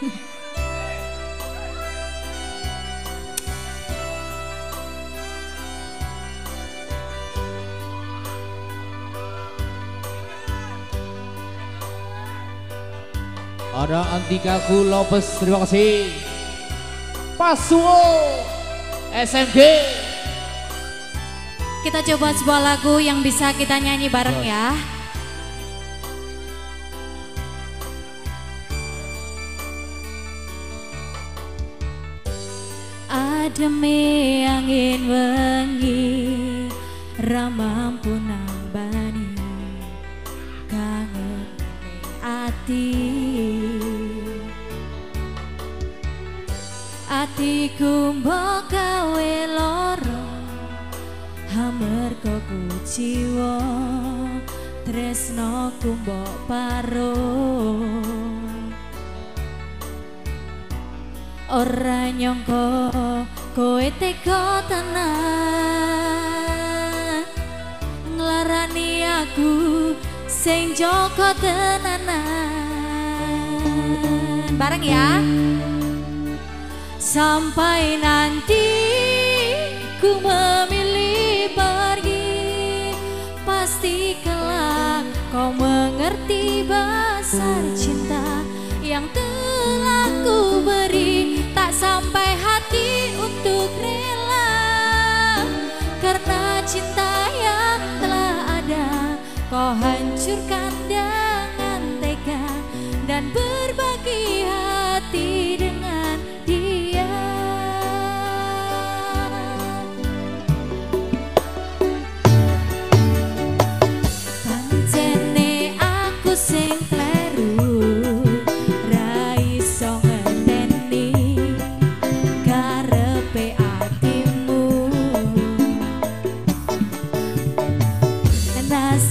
Ada Antika Lopez, terima kasih. Pasuo SMG. Kita coba sebuah lagu yang bisa kita nyanyi bareng ya. Ademe angin wengi ramampu nambani kangen ati. Atiku mbok gawe loro hamerko kuciwa tresno mbok paro ora nyangka kowe teka tenan. Nglarani aku sing joko tenanan. Bareng ya. Sampai nanti ku memilih pergi pasti kelak kau mengerti besar cinta yang tak sampai hati untuk rela. Karena cinta yang telah ada kau hancurkan dengan tega dan berbagi hati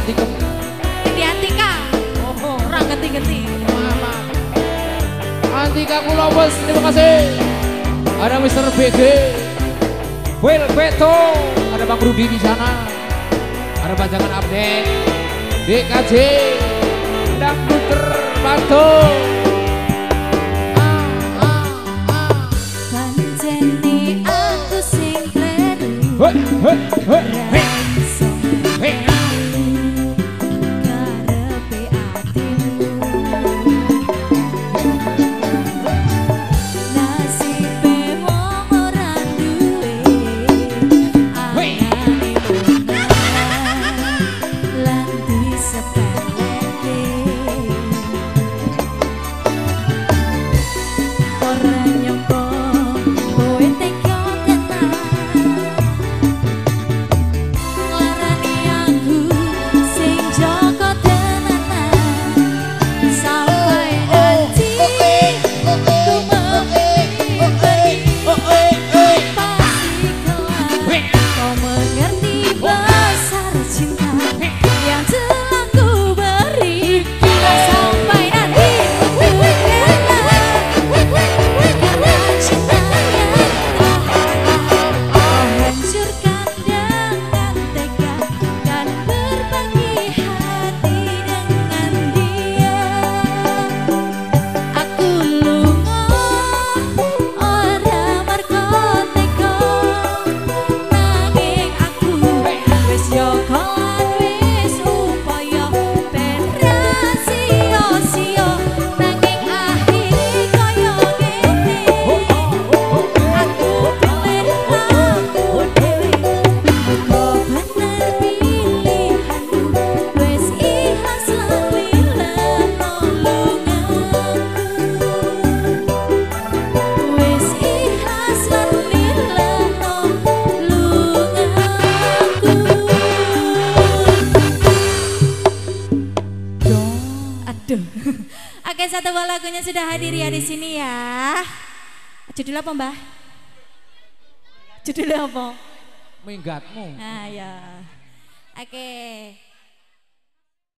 Rindi Santikem. Di Antika Oh, Orang genti-genti Antika Lopez, terima kasih. Ada Mr. BG. Will Beto, ada Bang Rudi di sana. Ada Pajangan Update. DKJ. Dangduter Bantul. Ah, ah, ah. Satu buah lagunya sudah hadir ya di sini ya. Judul apa mbah? Judulnya apa? Minggatmu. Nah ya. Oke.